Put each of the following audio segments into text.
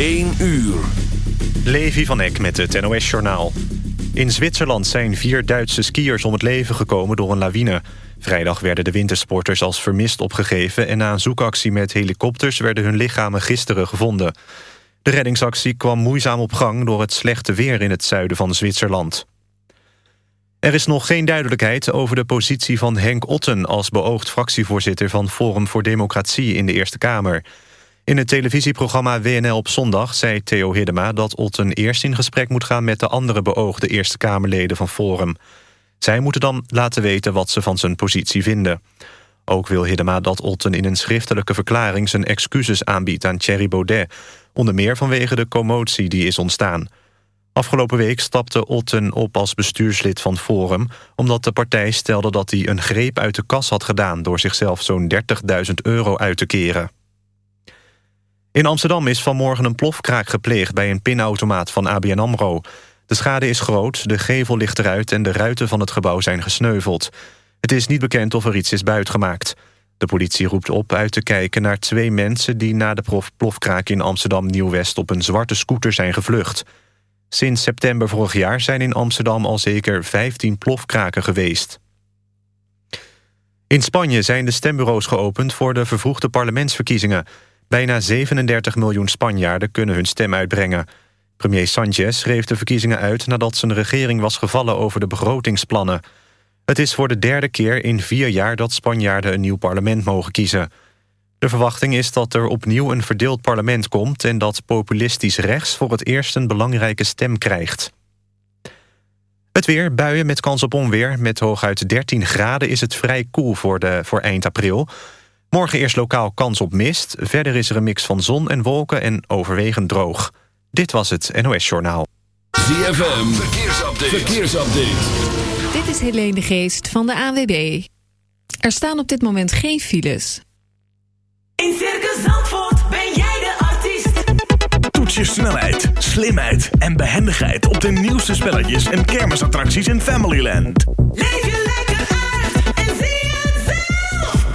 1 uur. Levi van Eck met het NOS-journaal. In Zwitserland zijn vier Duitse skiers om het leven gekomen door een lawine. Vrijdag werden de wintersporters als vermist opgegeven... en na een zoekactie met helikopters werden hun lichamen gisteren gevonden. De reddingsactie kwam moeizaam op gang door het slechte weer in het zuiden van Zwitserland. Er is nog geen duidelijkheid over de positie van Henk Otten... als beoogd fractievoorzitter van Forum voor Democratie in de Eerste Kamer... In het televisieprogramma WNL op zondag zei Theo Hiddema... dat Otten eerst in gesprek moet gaan met de andere beoogde Eerste Kamerleden van Forum. Zij moeten dan laten weten wat ze van zijn positie vinden. Ook wil Hiddema dat Otten in een schriftelijke verklaring... zijn excuses aanbiedt aan Thierry Baudet... onder meer vanwege de commotie die is ontstaan. Afgelopen week stapte Otten op als bestuurslid van Forum... omdat de partij stelde dat hij een greep uit de kas had gedaan... door zichzelf zo'n 30.000 euro uit te keren. In Amsterdam is vanmorgen een plofkraak gepleegd... bij een pinautomaat van ABN AMRO. De schade is groot, de gevel ligt eruit... en de ruiten van het gebouw zijn gesneuveld. Het is niet bekend of er iets is buitgemaakt. De politie roept op uit te kijken naar twee mensen... die na de plofkraak in Amsterdam-Nieuw-West... op een zwarte scooter zijn gevlucht. Sinds september vorig jaar zijn in Amsterdam al zeker 15 plofkraken geweest. In Spanje zijn de stembureaus geopend voor de vervroegde parlementsverkiezingen... Bijna 37 miljoen Spanjaarden kunnen hun stem uitbrengen. Premier Sanchez schreef de verkiezingen uit nadat zijn regering was gevallen over de begrotingsplannen. Het is voor de derde keer in vier jaar dat Spanjaarden een nieuw parlement mogen kiezen. De verwachting is dat er opnieuw een verdeeld parlement komt... en dat populistisch rechts voor het eerst een belangrijke stem krijgt. Het weer, buien met kans op onweer. Met hooguit 13 graden is het vrij koel voor, de, voor eind april... Morgen eerst lokaal kans op mist. Verder is er een mix van zon en wolken en overwegend droog. Dit was het NOS Journaal. ZFM, verkeersupdate. verkeersupdate. Dit is Helene de Geest van de AWB. Er staan op dit moment geen files. In Circus Zandvoort ben jij de artiest. Toets je snelheid, slimheid en behendigheid... op de nieuwste spelletjes en kermisattracties in Familyland. Leef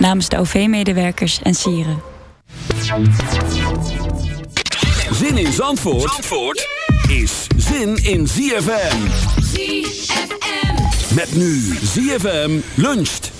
namens de OV-medewerkers en sieren. Zin in Zandvoort, Zandvoort is zin in ZFM. ZFM. Met nu ZFM luncht.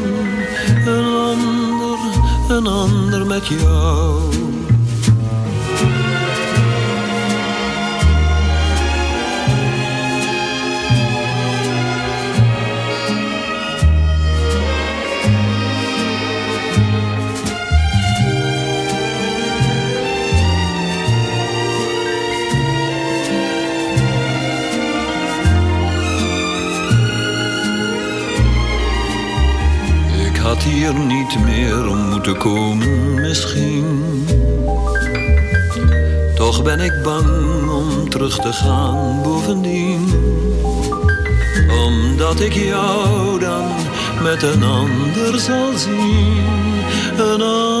Een ander, met jou. Hier niet meer om moeten komen misschien. Toch ben ik bang om terug te gaan bovendien. Omdat ik jou dan met een ander zal zien. Een ander,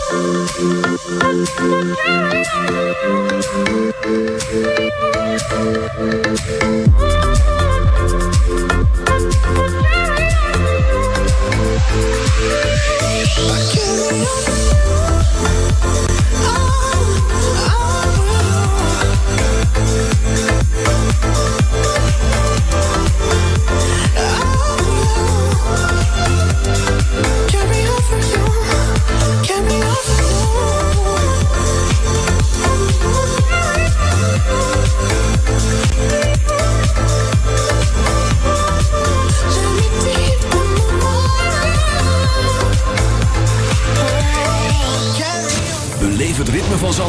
I can't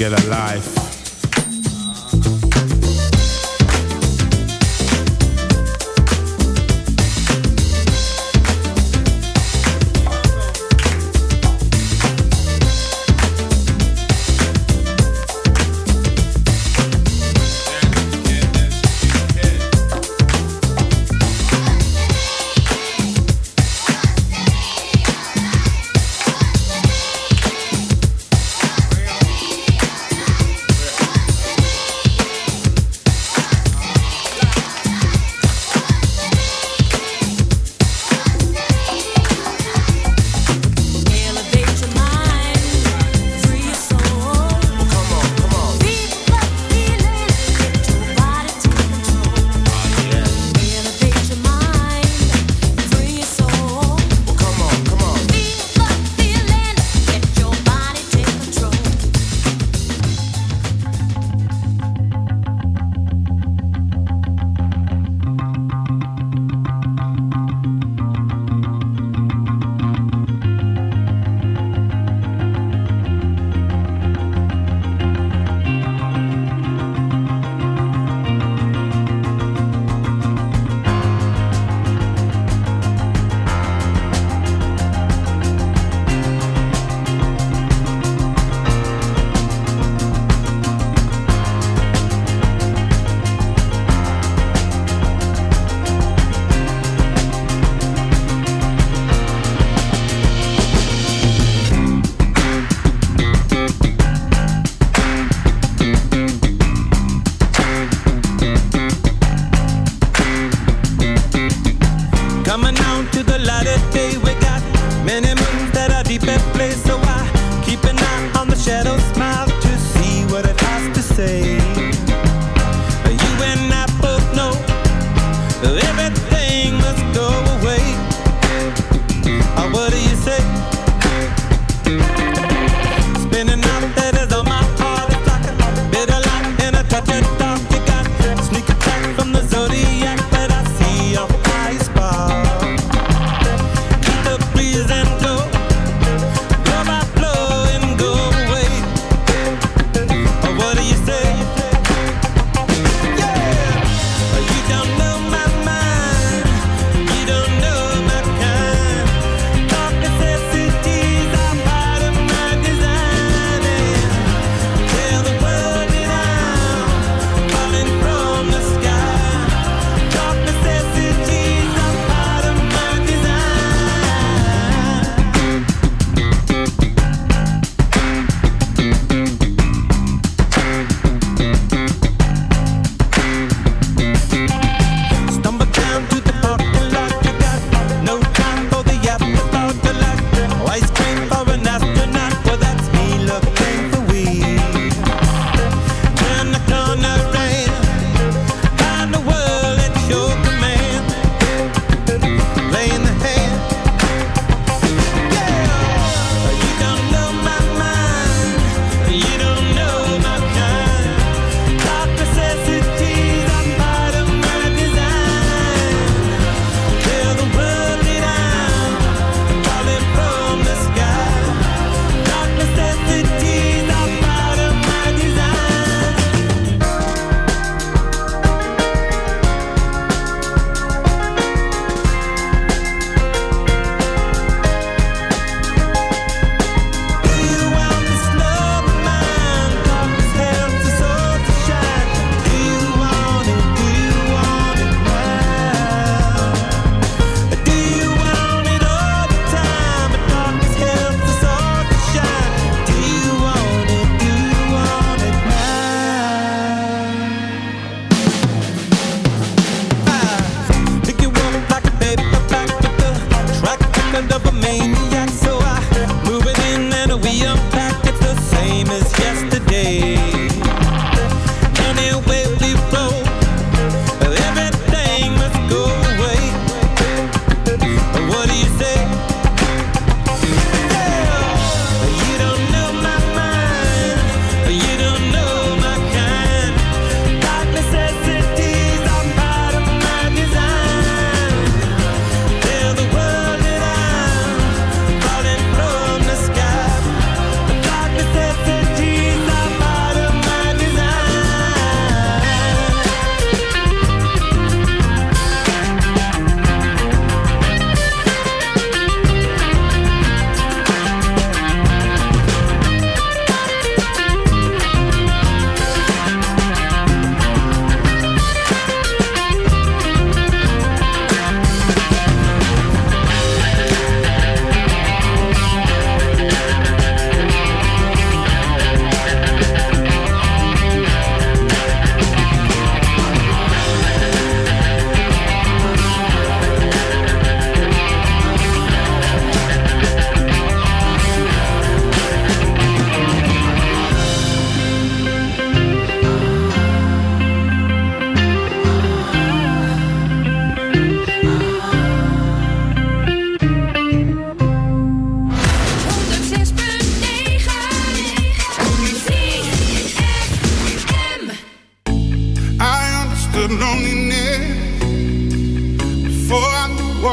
get a life.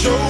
show.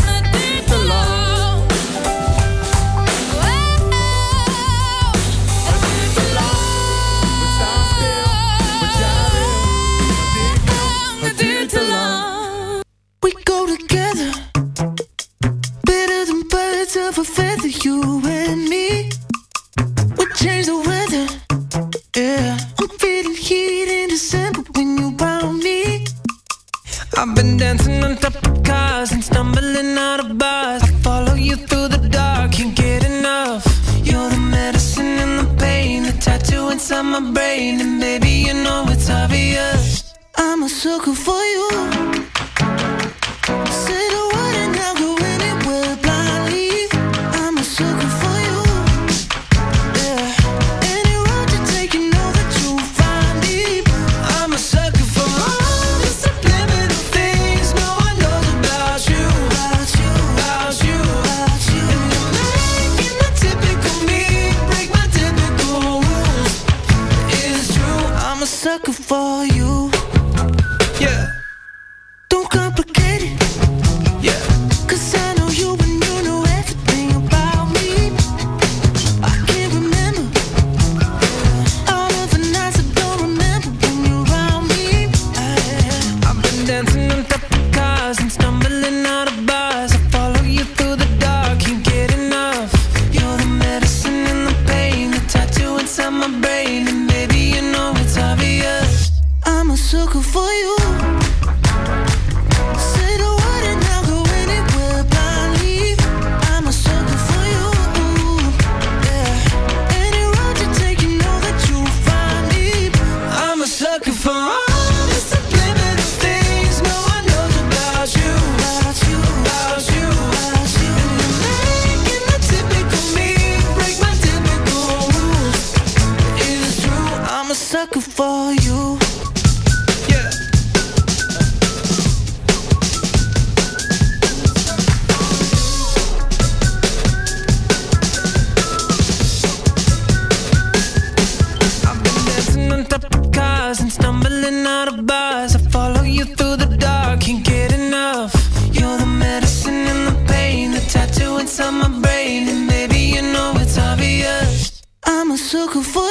change the weather. Yeah. I'm feeling heat in December when you me. I've been dancing on top of cars and stumbling out of bars. I follow you through the dark, can't get enough. You're the medicine and the pain, the tattoo inside my brain, and baby you know it's obvious. I'm a sucker for you. took a foot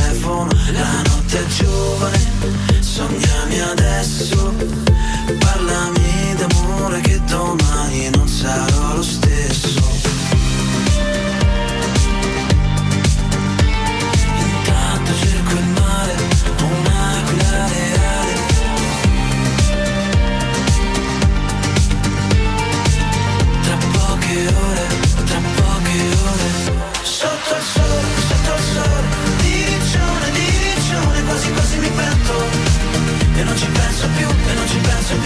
telefono La notte è giovane, sognami adesso. Parlami d'amore che domani non sarò lo stesso.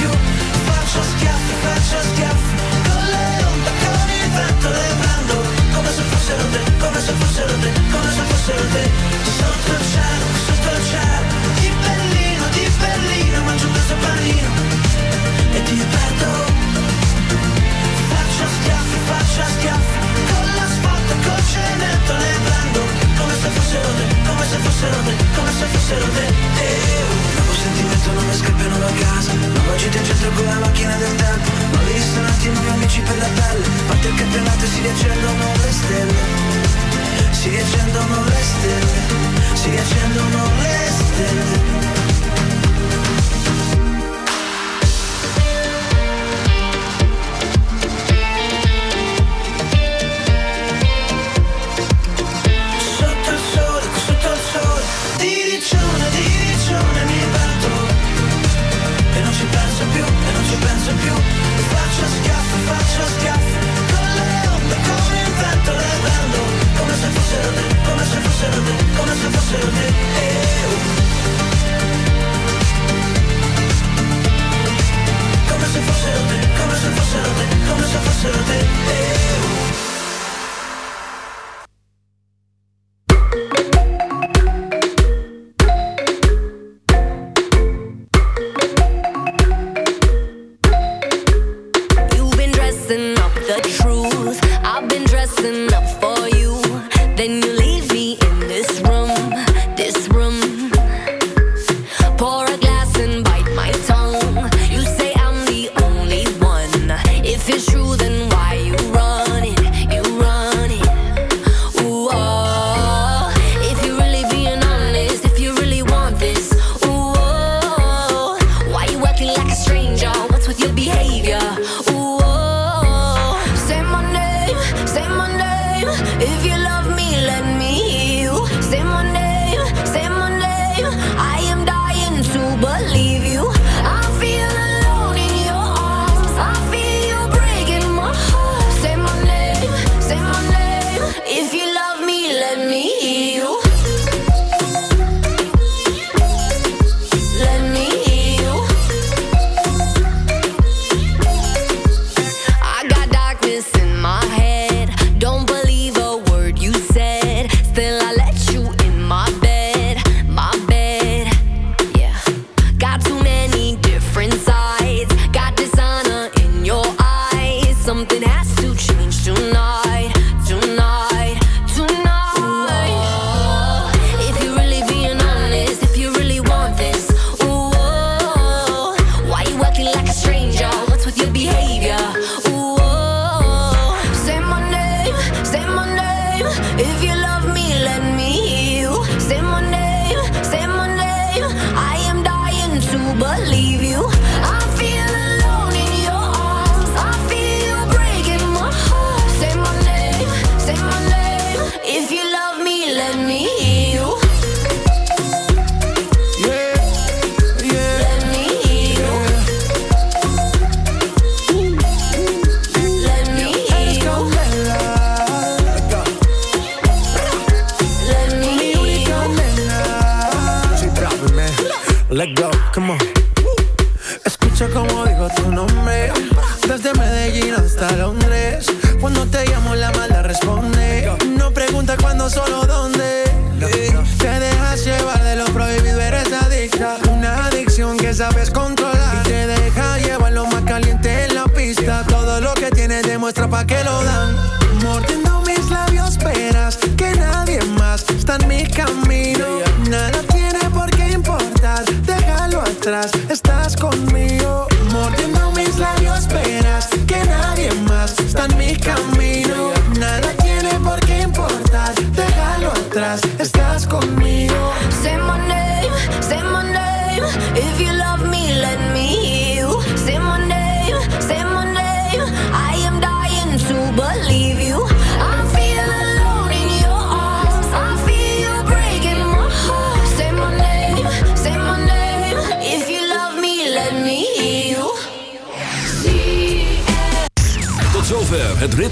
più Faccio schiaffi, faccio schiaffi Con le onde, con Come se fossero te, come se fossero te, come se fossero te se fossero te, come se fossero te. E io Nuovo sentimento, non mi scappano da casa. Nuova oggi ti centro con la macchina del tempo Ma ho visto Nuovi ristoranti, nuovi amici per la pelle. Parte il campionato e si riaccendono le stelle. Si riaccendono le stelle Si riaccendono le stelle. penso più. Faccio schiaffo, faccio schiaffo Con le onde, con il vento le prendo Come se fossero te, come se fossero te, come se fossero te. Come se fossero te.